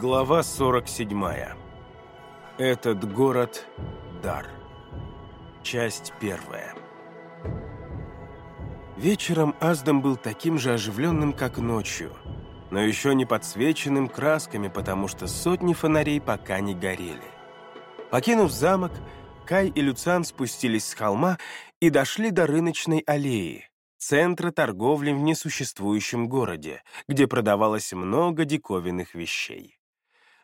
Глава 47. Этот город — дар. Часть первая. Вечером Аздам был таким же оживленным, как ночью, но еще не подсвеченным красками, потому что сотни фонарей пока не горели. Покинув замок, Кай и Люциан спустились с холма и дошли до рыночной аллеи, центра торговли в несуществующем городе, где продавалось много диковинных вещей.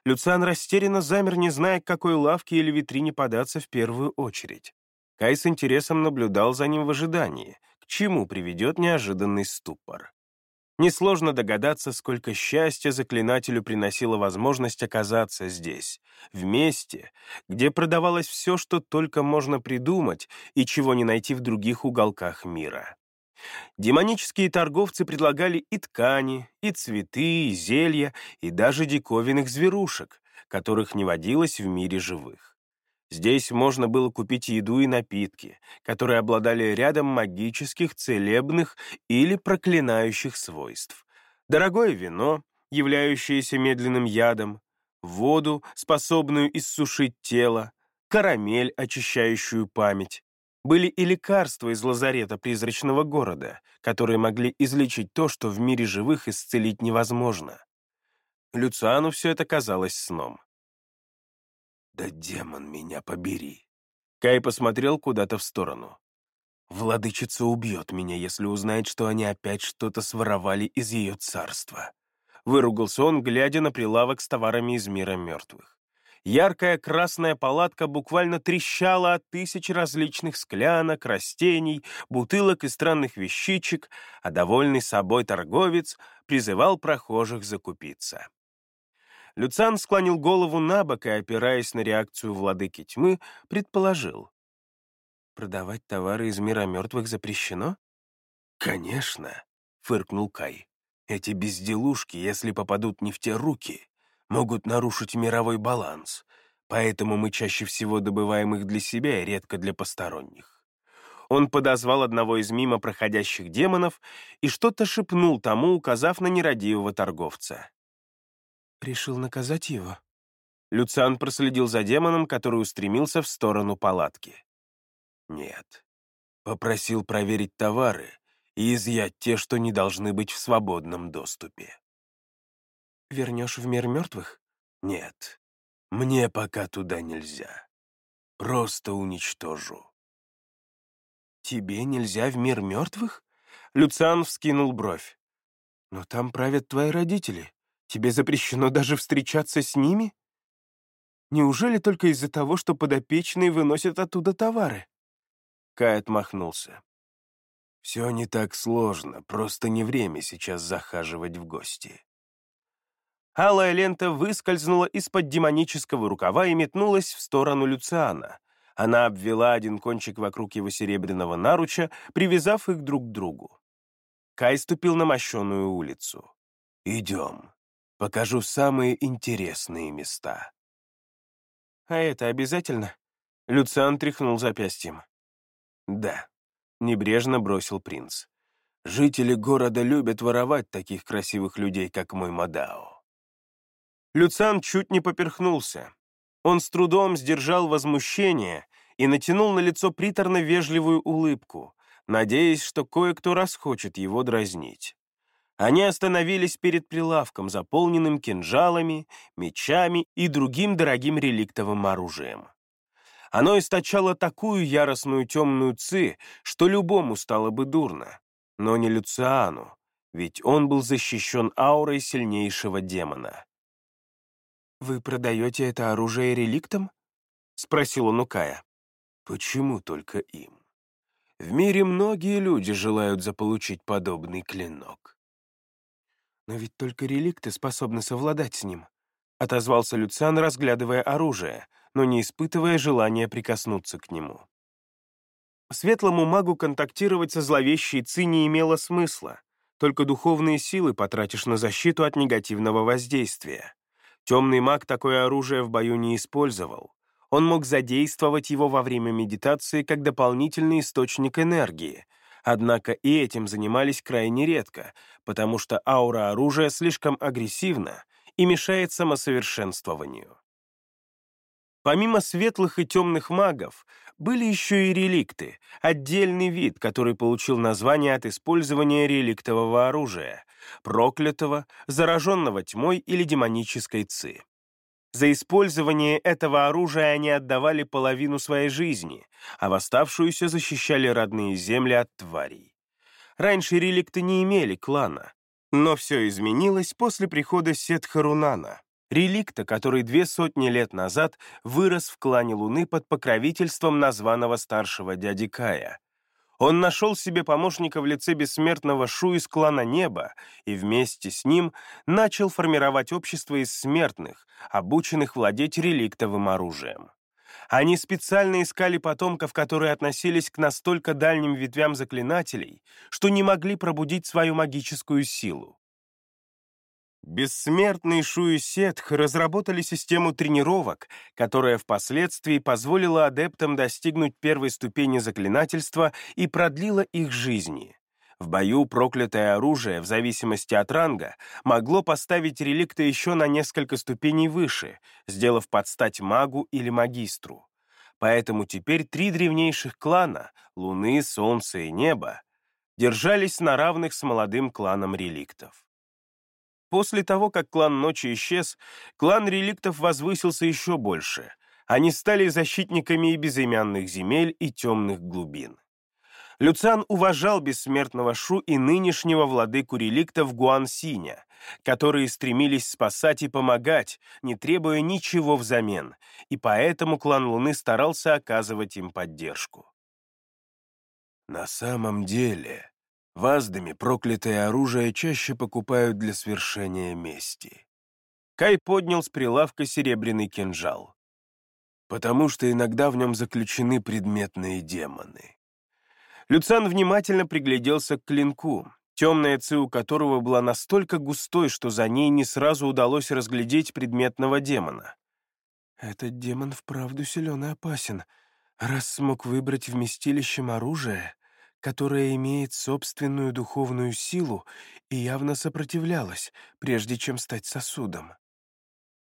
Люциан растерянно замер, не зная, к какой лавке или витрине податься в первую очередь. Кай с интересом наблюдал за ним в ожидании, к чему приведет неожиданный ступор. Несложно догадаться, сколько счастья заклинателю приносила возможность оказаться здесь, в месте, где продавалось все, что только можно придумать и чего не найти в других уголках мира. Демонические торговцы предлагали и ткани, и цветы, и зелья, и даже диковинных зверушек, которых не водилось в мире живых. Здесь можно было купить еду и напитки, которые обладали рядом магических, целебных или проклинающих свойств. Дорогое вино, являющееся медленным ядом, воду, способную иссушить тело, карамель, очищающую память, были и лекарства из лазарета призрачного города, которые могли излечить то, что в мире живых исцелить невозможно. Люциану все это казалось сном. «Да демон меня побери!» Кай посмотрел куда-то в сторону. «Владычица убьет меня, если узнает, что они опять что-то своровали из ее царства». Выругался он, глядя на прилавок с товарами из мира мертвых. Яркая красная палатка буквально трещала от тысяч различных склянок, растений, бутылок и странных вещичек, а довольный собой торговец призывал прохожих закупиться. Люцан склонил голову на бок и, опираясь на реакцию владыки тьмы, предположил. «Продавать товары из мира мертвых запрещено?» «Конечно», — фыркнул Кай. «Эти безделушки, если попадут не в те руки, могут нарушить мировой баланс, поэтому мы чаще всего добываем их для себя и редко для посторонних. Он подозвал одного из мимо проходящих демонов и что-то шепнул тому, указав на нерадивого торговца. «Решил наказать его?» Люциан проследил за демоном, который устремился в сторону палатки. «Нет. Попросил проверить товары и изъять те, что не должны быть в свободном доступе». Вернешь в мир мертвых? Нет. Мне пока туда нельзя. Просто уничтожу. Тебе нельзя в мир мертвых? Люциан вскинул бровь. Но там правят твои родители. Тебе запрещено даже встречаться с ними? Неужели только из-за того, что подопечные выносят оттуда товары? Кай отмахнулся. Все не так сложно, просто не время сейчас захаживать в гости. Алая лента выскользнула из-под демонического рукава и метнулась в сторону Люциана. Она обвела один кончик вокруг его серебряного наруча, привязав их друг к другу. Кай ступил на мощеную улицу. «Идем. Покажу самые интересные места». «А это обязательно?» Люциан тряхнул запястьем. «Да», — небрежно бросил принц. «Жители города любят воровать таких красивых людей, как мой Мадао». Люциан чуть не поперхнулся. Он с трудом сдержал возмущение и натянул на лицо приторно-вежливую улыбку, надеясь, что кое-кто расхочет его дразнить. Они остановились перед прилавком, заполненным кинжалами, мечами и другим дорогим реликтовым оружием. Оно источало такую яростную темную ци, что любому стало бы дурно, но не Люциану, ведь он был защищен аурой сильнейшего демона. «Вы продаете это оружие реликтам?» — спросил он у Кая. «Почему только им? В мире многие люди желают заполучить подобный клинок». «Но ведь только реликты способны совладать с ним», — отозвался Люциан, разглядывая оружие, но не испытывая желания прикоснуться к нему. Светлому магу контактировать со зловещей ци не имело смысла, только духовные силы потратишь на защиту от негативного воздействия. Темный маг такое оружие в бою не использовал. Он мог задействовать его во время медитации как дополнительный источник энергии, однако и этим занимались крайне редко, потому что аура оружия слишком агрессивна, и мешает самосовершенствованию. Помимо светлых и темных магов, были еще и реликты, отдельный вид, который получил название от использования реликтового оружия, проклятого, зараженного тьмой или демонической ци. За использование этого оружия они отдавали половину своей жизни, а в оставшуюся защищали родные земли от тварей. Раньше реликты не имели клана, но все изменилось после прихода Сетхарунана, реликта, который две сотни лет назад вырос в клане Луны под покровительством названного старшего дяди Кая. Он нашел себе помощника в лице бессмертного Шу из клана Неба и вместе с ним начал формировать общество из смертных, обученных владеть реликтовым оружием. Они специально искали потомков, которые относились к настолько дальним ветвям заклинателей, что не могли пробудить свою магическую силу. Бессмертный Шу и Сетх разработали систему тренировок, которая впоследствии позволила адептам достигнуть первой ступени заклинательства и продлила их жизни. В бою проклятое оружие, в зависимости от ранга, могло поставить реликта еще на несколько ступеней выше, сделав подстать магу или магистру. Поэтому теперь три древнейших клана — Луны, Солнце и Небо — держались на равных с молодым кланом реликтов. После того, как клан Ночи исчез, клан реликтов возвысился еще больше. Они стали защитниками и безымянных земель, и темных глубин. Люциан уважал бессмертного Шу и нынешнего владыку реликтов Гуансиня, которые стремились спасать и помогать, не требуя ничего взамен, и поэтому клан Луны старался оказывать им поддержку. «На самом деле», в Аздаме проклятое оружие чаще покупают для свершения мести. Кай поднял с прилавка серебряный кинжал. Потому что иногда в нем заключены предметные демоны. Люцан внимательно пригляделся к клинку, темная ци которого была настолько густой, что за ней не сразу удалось разглядеть предметного демона. «Этот демон вправду силен и опасен, раз смог выбрать вместилищем оружие, которая имеет собственную духовную силу и явно сопротивлялась, прежде чем стать сосудом.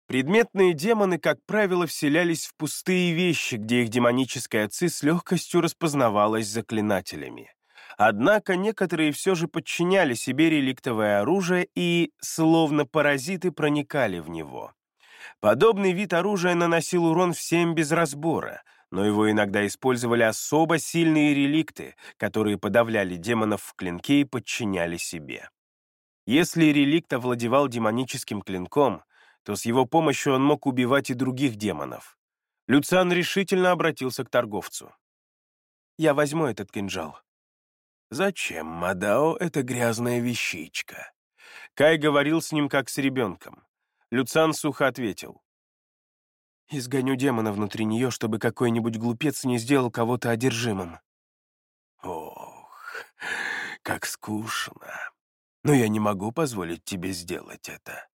Предметные демоны, как правило, вселялись в пустые вещи, где их демоническая ци с легкостью распознавалась заклинателями. Однако некоторые все же подчиняли себе реликтовое оружие и, словно паразиты, проникали в него. Подобный вид оружия наносил урон всем без разбора — но его иногда использовали особо сильные реликты, которые подавляли демонов в клинке и подчиняли себе. Если реликт овладевал демоническим клинком, то с его помощью он мог убивать и других демонов. Люциан решительно обратился к торговцу. «Я возьму этот кинжал». «Зачем, Мадао, эта грязная вещичка?» Кай говорил с ним как с ребенком. Люциан сухо ответил. Изгоню демона внутри нее, чтобы какой-нибудь глупец не сделал кого-то одержимым. Ох, как скучно. Но я не могу позволить тебе сделать это.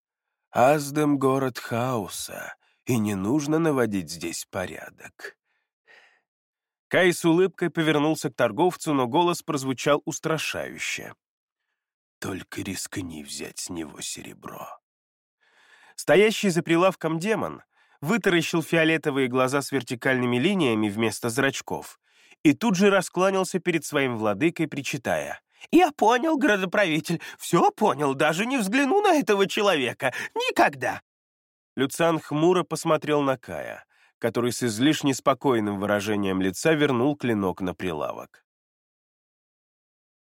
Аздем — город хаоса, и не нужно наводить здесь порядок. Кай с улыбкой повернулся к торговцу, но голос прозвучал устрашающе. «Только рискни взять с него серебро». Стоящий за прилавком демон вытаращил фиолетовые глаза с вертикальными линиями вместо зрачков и тут же раскланялся перед своим владыкой, причитая. «Я понял, градоправитель, все понял, даже не взгляну на этого человека. Никогда!» Люциан хмуро посмотрел на Кая, который с излишне спокойным выражением лица вернул клинок на прилавок.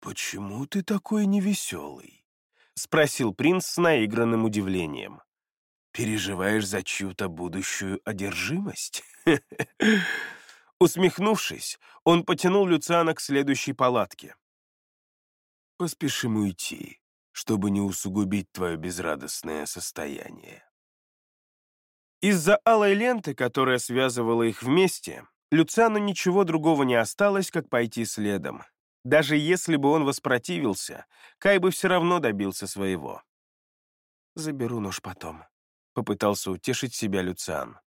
«Почему ты такой невеселый?» — спросил принц с наигранным удивлением. Переживаешь за чью-то будущую одержимость?» Усмехнувшись, он потянул Люциана к следующей палатке. «Поспешим уйти, чтобы не усугубить твое безрадостное состояние». Из-за алой ленты, которая связывала их вместе, Люциану ничего другого не осталось, как пойти следом. Даже если бы он воспротивился, Кай бы все равно добился своего. «Заберу нож потом», — попытался утешить себя Люциан.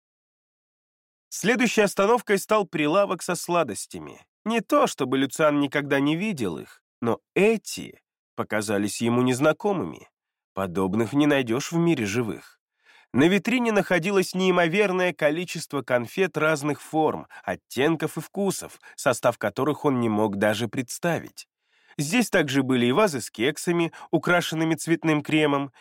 Следующей остановкой стал прилавок со сладостями. Не то, чтобы Люциан никогда не видел их, но эти показались ему незнакомыми. Подобных не найдешь в мире живых. На витрине находилось неимоверное количество конфет разных форм, оттенков и вкусов, состав которых он не мог даже представить. Здесь также были и вазы с кексами, украшенными цветным кремом,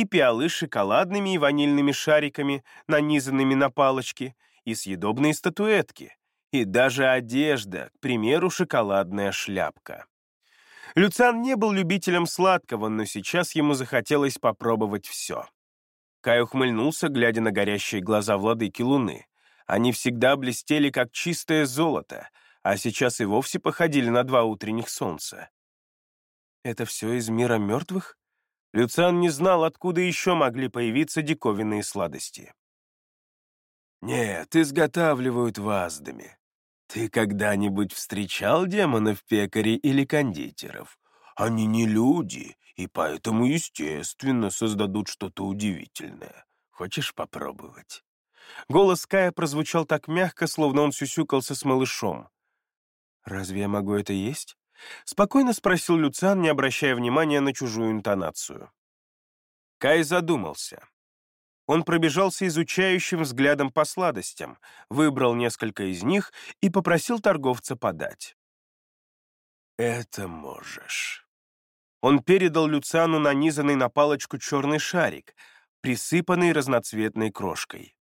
и пиалы с шоколадными и ванильными шариками, нанизанными на палочки, и съедобные статуэтки, и даже одежда, к примеру, шоколадная шляпка. Люциан не был любителем сладкого, но сейчас ему захотелось попробовать все. Кай ухмыльнулся, глядя на горящие глаза владыки Луны. Они всегда блестели, как чистое золото, а сейчас и вовсе походили на два утренних солнца. Это все из мира мертвых? Люциан не знал, откуда еще могли появиться диковинные сладости. «Нет, изготавливают в Аздаме. Ты когда-нибудь встречал демонов-пекарей или кондитеров? Они не люди, и поэтому, естественно, создадут что-то удивительное. Хочешь попробовать?» Голос Кая прозвучал так мягко, словно он сюсюкался с малышом. «Разве я могу это есть?» — спокойно спросил Люциан, не обращая внимания на чужую интонацию. Кай задумался. Он пробежался изучающим взглядом по сладостям, выбрал несколько из них и попросил торговца подать. «Это можешь». Он передал Люциану нанизанный на палочку черный шарик, присыпанный разноцветной крошкой.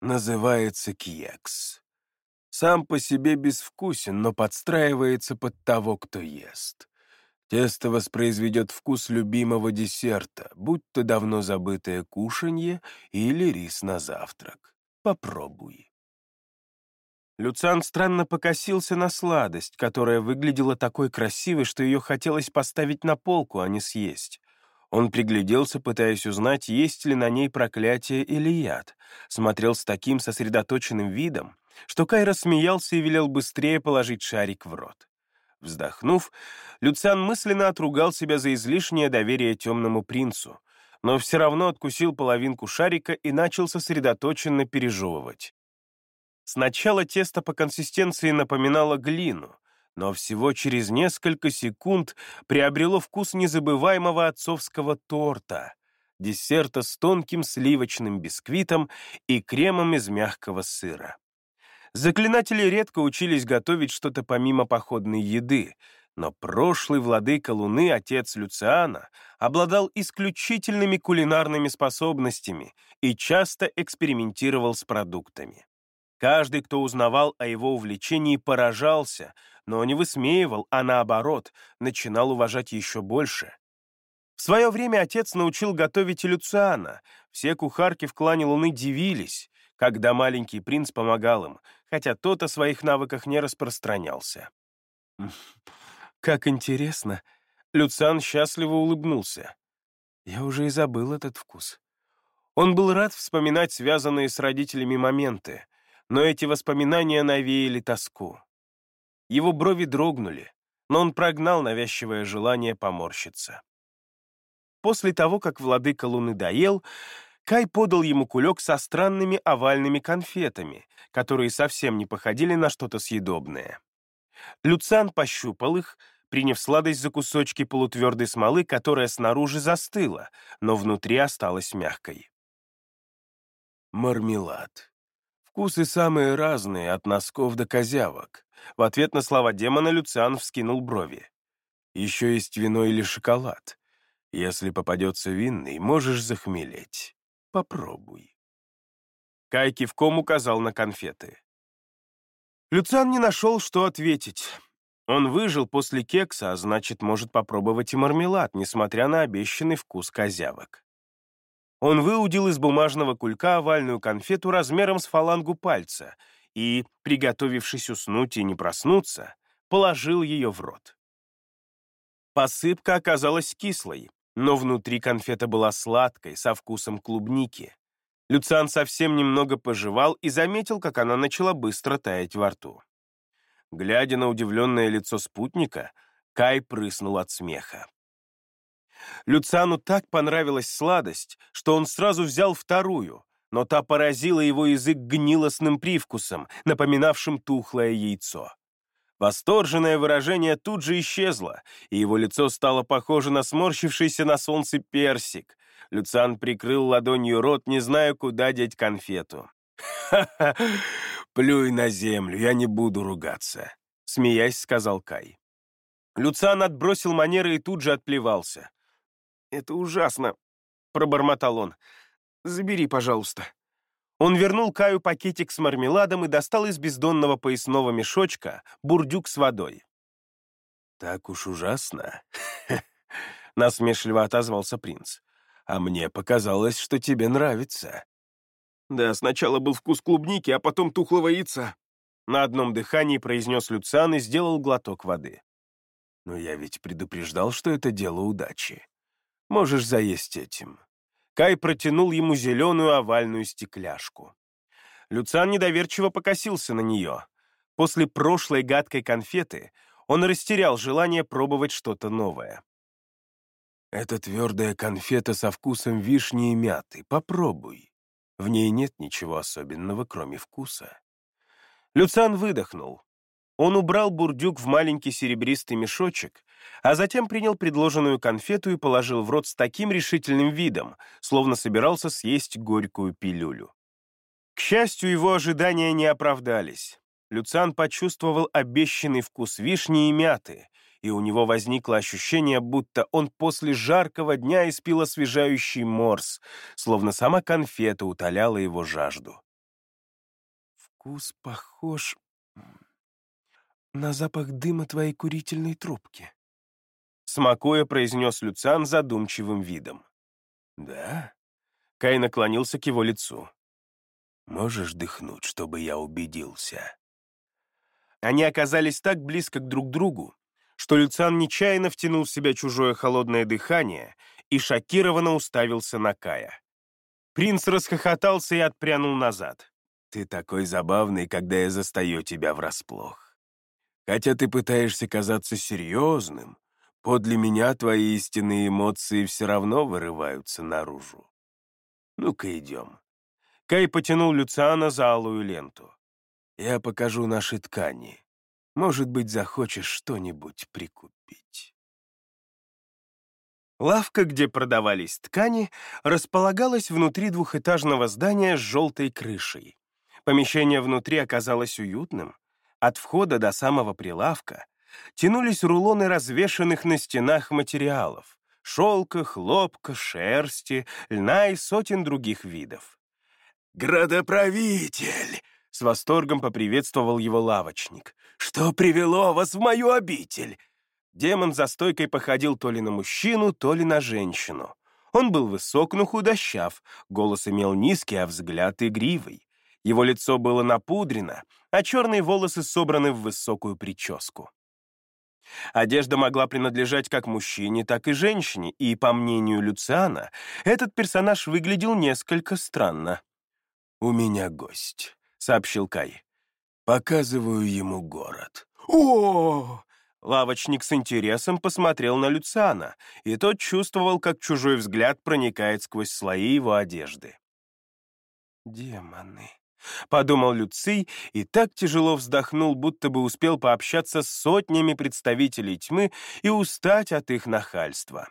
«Называется кьекс. Сам по себе безвкусен, но подстраивается под того, кто ест. Тесто воспроизведет вкус любимого десерта, будь то давно забытое кушанье или рис на завтрак. Попробуй. Люциан странно покосился на сладость, которая выглядела такой красивой, что ее хотелось поставить на полку, а не съесть. Он пригляделся, пытаясь узнать, есть ли на ней проклятие или яд, смотрел с таким сосредоточенным видом, что Кай рассмеялся и велел быстрее положить шарик в рот. Вздохнув, Люциан мысленно отругал себя за излишнее доверие темному принцу, но все равно откусил половинку шарика и начал сосредоточенно пережевывать. Сначала тесто по консистенции напоминало глину, но всего через несколько секунд приобрело вкус незабываемого отцовского торта, десерта с тонким сливочным бисквитом и кремом из мягкого сыра. Заклинатели редко учились готовить что-то помимо походной еды, но прошлый владыка Луны, отец Люциана, обладал исключительными кулинарными способностями и часто экспериментировал с продуктами. Каждый, кто узнавал о его увлечении, поражался, но не высмеивал, а наоборот, начинал уважать еще больше. В свое время отец научил готовить Люциана. Все кухарки в клане Луны дивились, когда маленький принц помогал им, хотя тот о своих навыках не распространялся. «Как интересно!» Люциан счастливо улыбнулся. «Я уже и забыл этот вкус». Он был рад вспоминать связанные с родителями моменты, но эти воспоминания навеяли тоску. Его брови дрогнули, но он прогнал навязчивое желание поморщиться. После того, как владыка Луны доел, Кай подал ему кулек со странными овальными конфетами, которые совсем не походили на что-то съедобное. Люциан пощупал их, приняв сладость за кусочки полутвердой смолы, которая снаружи застыла, но внутри осталась мягкой. Мармелад. Вкусы самые разные, от носков до козявок. В ответ на слова демона Люциан вскинул брови. Еще есть вино или шоколад. Если попадется винный, можешь захмелеть. Попробуй. Кай кивком указал на конфеты. Люциан не нашел, что ответить. Он выжил после кекса, а значит, может попробовать и мармелад, несмотря на обещанный вкус козявок. Он выудил из бумажного кулька овальную конфету размером с фалангу пальца и, приготовившись уснуть и не проснуться, положил ее в рот. Посыпка оказалась кислой, но внутри конфета была сладкой, со вкусом клубники. Люциан совсем немного пожевал и заметил, как она начала быстро таять во рту. Глядя на удивленное лицо спутника, Кай прыснул от смеха. Люциану так понравилась сладость, что он сразу взял вторую, но та поразила его язык гнилостным привкусом, напоминавшим тухлое яйцо. Восторженное выражение тут же исчезло, и его лицо стало похоже на сморщившийся на солнце персик. Люциан прикрыл ладонью рот, не зная, куда деть конфету. «Ха-ха! Плюй на землю, я не буду ругаться», — смеясь сказал Кай. Люциан отбросил манеры и тут же отплевался. «Это ужасно», — пробормотал он. «Забери, пожалуйста». Он вернул Каю пакетик с мармеладом и достал из бездонного поясного мешочка бурдюк с водой. «Так уж ужасно», — насмешливо отозвался принц. «А мне показалось, что тебе нравится». «Да, сначала был вкус клубники, а потом тухлого яйца», — на одном дыхании произнес Люциан и сделал глоток воды. «Но я ведь предупреждал, что это дело удачи. Можешь заесть этим». Кай протянул ему зеленую овальную стекляшку. Люциан недоверчиво покосился на нее. После прошлой гадкой конфеты он растерял желание пробовать что-то новое. «Это твердая конфета со вкусом вишни и мяты. Попробуй. В ней нет ничего особенного, кроме вкуса». Люциан выдохнул. Он убрал бурдюк в маленький серебристый мешочек, а затем принял предложенную конфету и положил в рот с таким решительным видом, словно собирался съесть горькую пилюлю. К счастью, его ожидания не оправдались. Люциан почувствовал обещанный вкус вишни и мяты, и у него возникло ощущение, будто он после жаркого дня испил освежающий морс, словно сама конфета утоляла его жажду. «Вкус похож на запах дыма твоей курительной трубки», смакуя, произнес Люциан задумчивым видом. «Да?» Кай наклонился к его лицу. «Можешь дыхнуть, чтобы я убедился?» Они оказались так близко к друг другу, что Люциан нечаянно втянул в себя чужое холодное дыхание и шокированно уставился на Кая. Принц расхохотался и отпрянул назад. «Ты такой забавный, когда я застаю тебя врасплох. Хотя ты пытаешься казаться серьезным, подле меня твои истинные эмоции все равно вырываются наружу. Ну-ка идем». Кай потянул Люциана за алую ленту. «Я покажу наши ткани. Может быть, захочешь что-нибудь прикупить». Лавка, где продавались ткани, располагалась внутри двухэтажного здания с желтой крышей. Помещение внутри оказалось уютным. От входа до самого прилавка тянулись рулоны развешанных на стенах материалов — шелка, хлопка, шерсти, льна и сотен других видов. «Градоправитель!» — с восторгом поприветствовал его лавочник. «Что привело вас в мою обитель?» Демон за стойкой походил то ли на мужчину, то ли на женщину. Он был высок, но худощав, голос имел низкий, а взгляд игривый. Его лицо было напудрено, а черные волосы собраны в высокую прическу. Одежда могла принадлежать как мужчине, так и женщине, и, по мнению Люциана, этот персонаж выглядел несколько странно. «У меня гость», — сообщил Кай. «Показываю ему город». «О!» Лавочник с интересом посмотрел на Люциана, и тот чувствовал, как чужой взгляд проникает сквозь слои его одежды. «Демоны», — подумал Люций и так тяжело вздохнул, будто бы успел пообщаться с сотнями представителей тьмы и устать от их нахальства.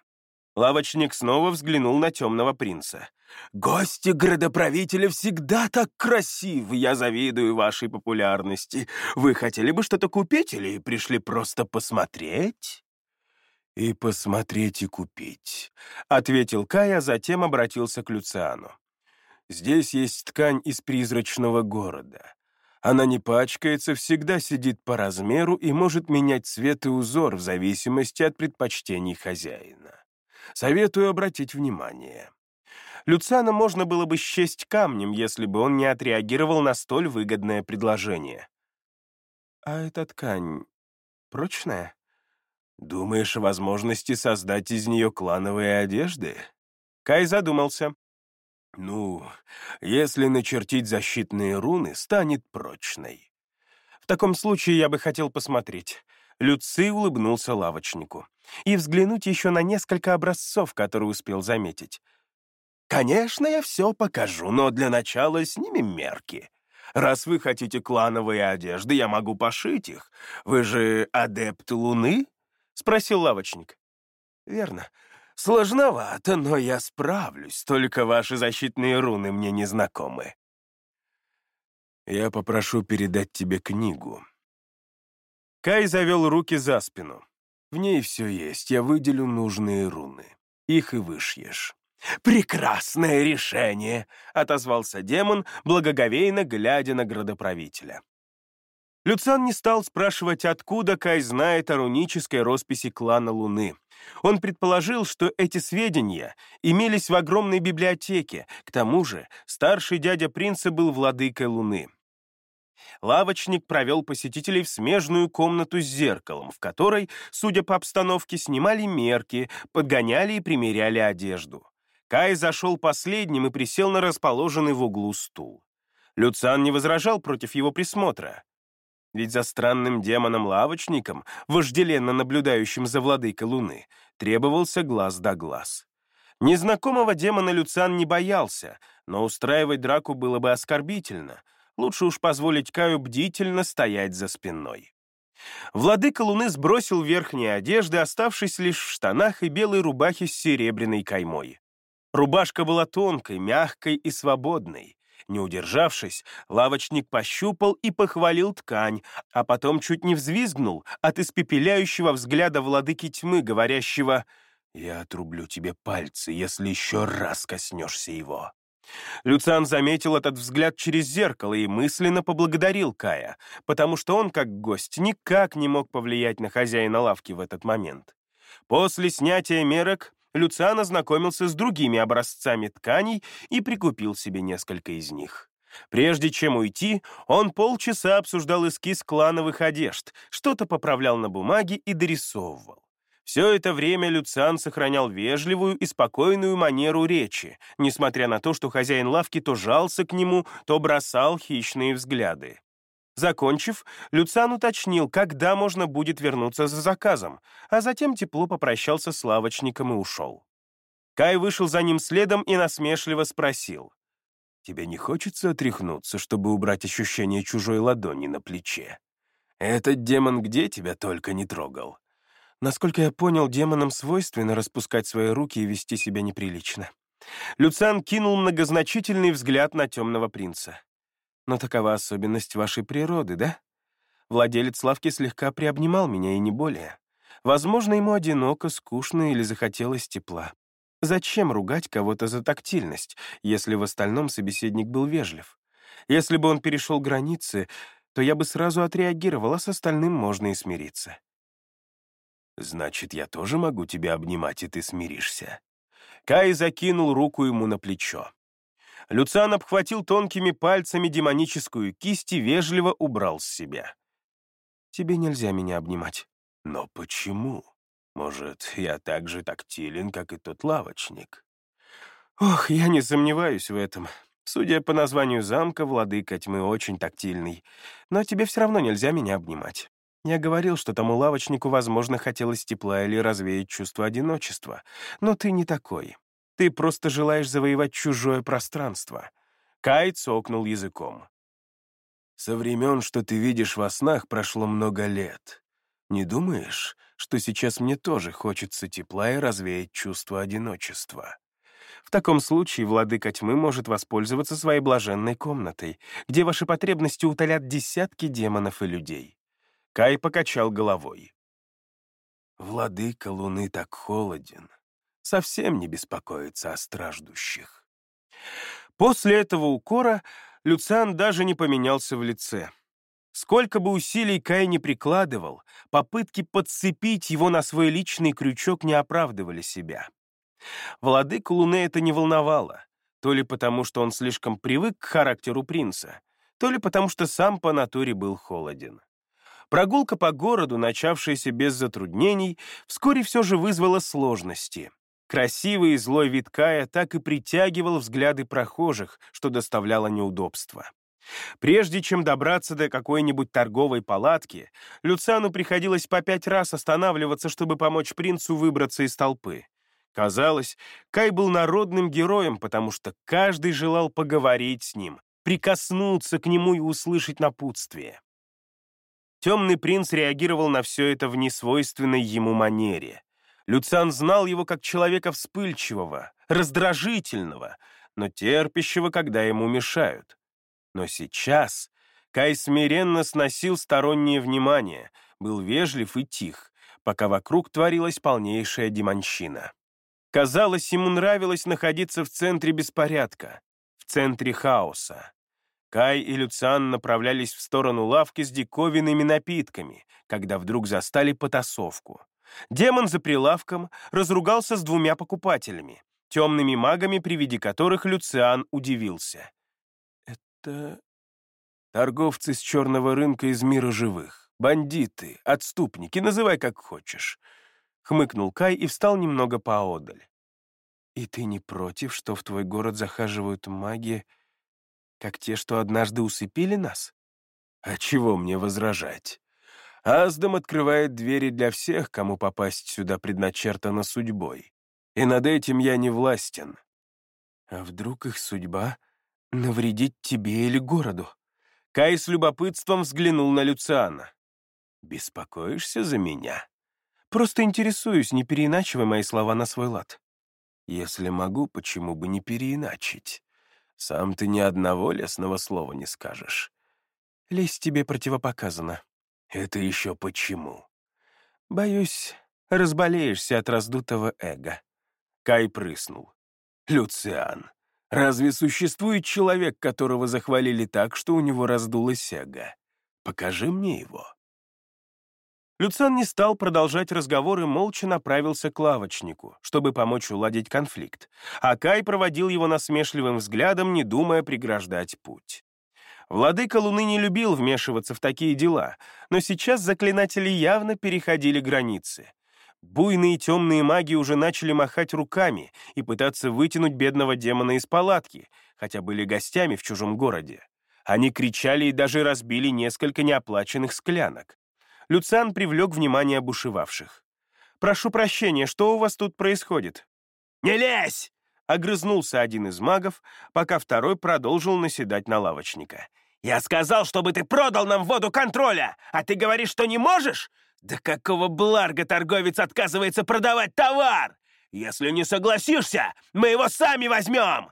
Лавочник снова взглянул на темного принца. «Гости градоправителя всегда так красивы, я завидую вашей популярности. Вы хотели бы что-то купить или пришли просто посмотреть?» «И посмотреть, и купить», — ответил Кай, а затем обратился к Люциану. Здесь есть ткань из призрачного города. Она не пачкается, всегда сидит по размеру и может менять цвет и узор в зависимости от предпочтений хозяина. Советую обратить внимание. Люциана можно было бы счесть камнем, если бы он не отреагировал на столь выгодное предложение. «А эта ткань прочная?» «Думаешь о возможности создать из нее клановые одежды?» Кай задумался. Ну, если начертить защитные руны, станет прочной. В таком случае я бы хотел посмотреть. Люци улыбнулся лавочнику. И взглянуть еще на несколько образцов, которые успел заметить. «Конечно, я все покажу, но для начала снимем мерки. Раз вы хотите клановые одежды, я могу пошить их. Вы же адепт Луны?» — спросил лавочник. «Верно. Сложновато, но я справлюсь, только ваши защитные руны мне не знакомы. Я попрошу передать тебе книгу. Кай завел руки за спину. В ней все есть, я выделю нужные руны. Их и вышьешь. «Прекрасное решение!» — отозвался демон, благоговейно глядя на градоправителя. Люциан не стал спрашивать, откуда Кай знает о рунической росписи клана Луны. Он предположил, что эти сведения имелись в огромной библиотеке, к тому же старший дядя принца был владыкой Луны. Лавочник провел посетителей в смежную комнату с зеркалом, в которой, судя по обстановке, снимали мерки, подгоняли и примеряли одежду. Кай зашел последним и присел на расположенный в углу стул. Люциан не возражал против его присмотра. Ведь за странным демоном-лавочником, вожделенно наблюдающим за владыкой Луны, требовался глаз да глаз. Незнакомого демона Люциан не боялся, но устраивать драку было бы оскорбительно. Лучше уж позволить Каю бдительно стоять за спиной. Владыка Луны сбросил верхние одежды, оставшись лишь в штанах и белой рубахе с серебряной каймой. Рубашка была тонкой, мягкой и свободной. Не удержавшись, лавочник пощупал и похвалил ткань, а потом чуть не взвизгнул от испепеляющего взгляда владыки тьмы, говорящего «Я отрублю тебе пальцы, если еще раз коснешься его». Люциан заметил этот взгляд через зеркало и мысленно поблагодарил Кая, потому что он, как гость, никак не мог повлиять на хозяина лавки в этот момент. После снятия мерок Люциан ознакомился с другими образцами тканей и прикупил себе несколько из них. Прежде чем уйти, он полчаса обсуждал эскиз клановых одежд, что-то поправлял на бумаге и дорисовывал. Все это время Люциан сохранял вежливую и спокойную манеру речи, несмотря на то, что хозяин лавки то жался к нему, то бросал хищные взгляды. Закончив, Люциан уточнил, когда можно будет вернуться за заказом, а затем тепло попрощался с лавочником и ушел. Кай вышел за ним следом и насмешливо спросил. «Тебе не хочется отряхнуться, чтобы убрать ощущение чужой ладони на плече? Этот демон где тебя только не трогал?» Насколько я понял, демонам свойственно распускать свои руки и вести себя неприлично. Люциан кинул многозначительный взгляд на темного принца. Но такова особенность вашей природы, да? Владелец лавки слегка приобнимал меня, и не более. Возможно, ему одиноко, скучно или захотелось тепла. Зачем ругать кого-то за тактильность, если в остальном собеседник был вежлив? Если бы он перешел границы, то я бы сразу отреагировал, а с остальным можно и смириться. «Значит, я тоже могу тебя обнимать, и ты смиришься?» Кай закинул руку ему на плечо. Люциан обхватил тонкими пальцами демоническую кисть и вежливо убрал с себя. «Тебе нельзя меня обнимать». «Но почему? Может, я так же тактилен, как и тот лавочник?» «Ох, я не сомневаюсь в этом. Судя по названию замка, владыка тьмы очень тактильный. Но тебе все равно нельзя меня обнимать. Я говорил, что тому лавочнику, возможно, хотелось тепла или развеять чувство одиночества. Но ты не такой. Ты просто желаешь завоевать чужое пространство». Кай цокнул языком. «Со времен, что ты видишь во снах, прошло много лет. Не думаешь, что сейчас мне тоже хочется тепла и развеять чувство одиночества?» В таком случае владыка тьмы может воспользоваться своей блаженной комнатой, где ваши потребности утолят десятки демонов и людей. Кай покачал головой. «Владыка Луны так холоден совсем не беспокоится о страждущих. После этого укора Люциан даже не поменялся в лице. Сколько бы усилий Кай не прикладывал, попытки подцепить его на свой личный крючок не оправдывали себя. Владыку Луны это не волновало, то ли потому, что он слишком привык к характеру принца, то ли потому, что сам по натуре был холоден. Прогулка по городу, начавшаяся без затруднений, вскоре все же вызвала сложности. Красивый и злой вид Кая так и притягивал взгляды прохожих, что доставляло неудобства. Прежде чем добраться до какой-нибудь торговой палатки, Люциану приходилось по пять раз останавливаться, чтобы помочь принцу выбраться из толпы. Казалось, Кай был народным героем, потому что каждый желал поговорить с ним, прикоснуться к нему и услышать напутствие. Темный принц реагировал на все это в несвойственной ему манере. Люциан знал его как человека вспыльчивого, раздражительного, но терпящего, когда ему мешают. Но сейчас Кай смиренно сносил стороннее внимание, был вежлив и тих, пока вокруг творилась полнейшая демонщина. Казалось, ему нравилось находиться в центре беспорядка, в центре хаоса. Кай и Люциан направлялись в сторону лавки с диковинными напитками, когда вдруг застали потасовку. Демон за прилавком разругался с двумя покупателями, темными магами, при виде которых Люциан удивился. «Это...» «Торговцы с черного рынка из мира живых, бандиты, отступники, называй как хочешь», — хмыкнул Кай и встал немного поодаль. «И ты не против, что в твой город захаживают маги, как те, что однажды усыпили нас?» «А чего мне возражать? Аздам открывает двери для всех, кому попасть сюда предначертано судьбой. И над этим я не властен». «А вдруг их судьба — навредить тебе или городу?» Кай с любопытством взглянул на Люциана. «Беспокоишься за меня?» «Просто интересуюсь, не переиначивай мои слова на свой лад». «Если могу, почему бы не переиначить? Сам ты ни одного лесного слова не скажешь». «Лезть тебе противопоказано». «Это еще почему?» «Боюсь, разболеешься от раздутого эго». Кай прыснул. «Люциан, Разве существует человек, которого захвалили так, что у него раздулось эго? Покажи мне его». Люцан не стал продолжать разговор и молча направился к лавочнику, чтобы помочь уладить конфликт, а Кай проводил его насмешливым взглядом, не думая преграждать путь. Владыка Луны не любил вмешиваться в такие дела, но сейчас заклинатели явно переходили границы. Буйные темные маги уже начали махать руками и пытаться вытянуть бедного демона из палатки, хотя были гостями в чужом городе. Они кричали и даже разбили несколько неоплаченных склянок. Люциан привлек внимание бушевавших. «Прошу прощения, что у вас тут происходит?» «Не лезь!» — огрызнулся один из магов, пока второй продолжил наседать на лавочника. «Я сказал, чтобы ты продал нам воду контроля, а ты говоришь, что не можешь? «Да какого бларга торговец отказывается продавать товар? Если не согласишься, мы его сами возьмем!»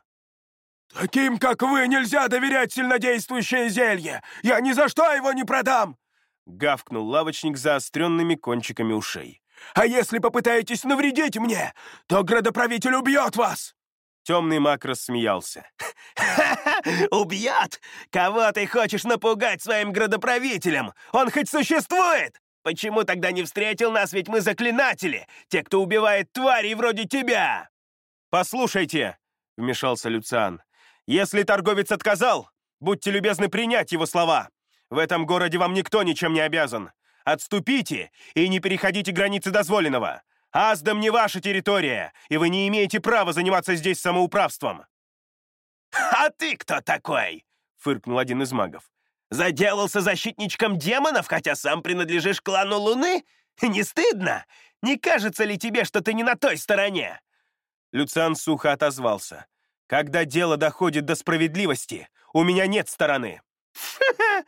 «Таким, как вы, нельзя доверять сильнодействующее зелье! Я ни за что его не продам!» Гавкнул лавочник заостренными кончиками ушей. «А если попытаетесь навредить мне, то градоправитель убьет вас!» Темный маг рассмеялся. «Ха-ха! Убьет? Кого ты хочешь напугать своим градоправителем? Он хоть существует? Почему тогда не встретил нас, ведь мы заклинатели, те, кто убивает тварей вроде тебя?» «Послушайте», — вмешался Люциан, «если торговец отказал, будьте любезны принять его слова. В этом городе вам никто ничем не обязан. Отступите и не переходите границы дозволенного. Аздам не ваша территория, и вы не имеете права заниматься здесь самоуправством». «А ты кто такой?» — фыркнул один из магов. Заделался защитничком демонов, хотя сам принадлежишь клану Луны? Не стыдно? Не кажется ли тебе, что ты не на той стороне?» Люциан сухо отозвался. «Когда дело доходит до справедливости, у меня нет стороны».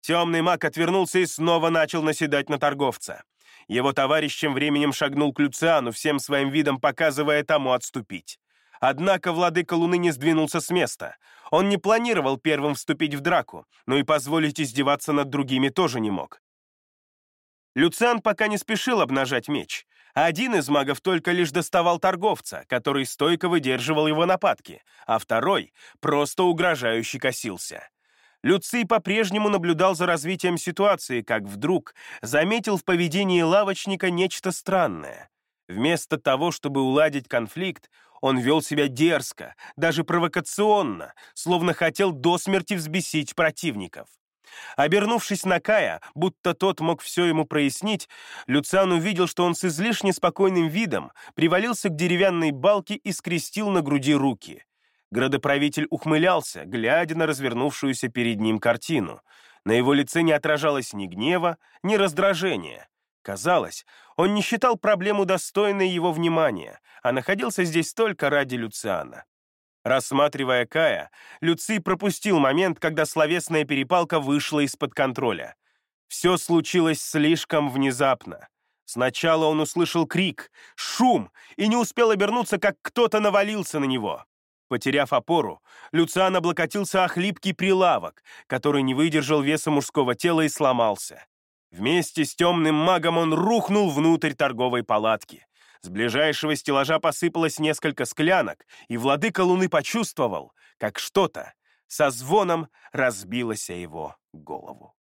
Темный маг отвернулся и снова начал наседать на торговца. Его товарищ тем временем шагнул к Люциану, всем своим видом показывая тому отступить. Однако владыка Луны не сдвинулся с места. Он не планировал первым вступить в драку, но и позволить издеваться над другими тоже не мог. Люциан пока не спешил обнажать меч. Один из магов только лишь доставал торговца, который стойко выдерживал его нападки, а второй просто угрожающе косился. Люций по-прежнему наблюдал за развитием ситуации, как вдруг заметил в поведении лавочника нечто странное. Вместо того, чтобы уладить конфликт, он вел себя дерзко, даже провокационно, словно хотел до смерти взбесить противников. Обернувшись на Кая, будто тот мог все ему прояснить, Люциан увидел, что он с излишне спокойным видом привалился к деревянной балке и скрестил на груди руки. Градоправитель ухмылялся, глядя на развернувшуюся перед ним картину. На его лице не отражалось ни гнева, ни раздражения. Казалось, он не считал проблему достойной его внимания, а находился здесь только ради Люциана. Рассматривая Кая, Люций пропустил момент, когда словесная перепалка вышла из-под контроля. Все случилось слишком внезапно. Сначала он услышал крик, шум и не успел обернуться, как кто-то навалился на него. Потеряв опору, Люциан облокотился о хлипкий прилавок, который не выдержал веса мужского тела и сломался. Вместе с темным магом он рухнул внутрь торговой палатки. С ближайшего стеллажа посыпалось несколько склянок, и владыка Луны почувствовал, как что-то со звоном разбилось о его голову.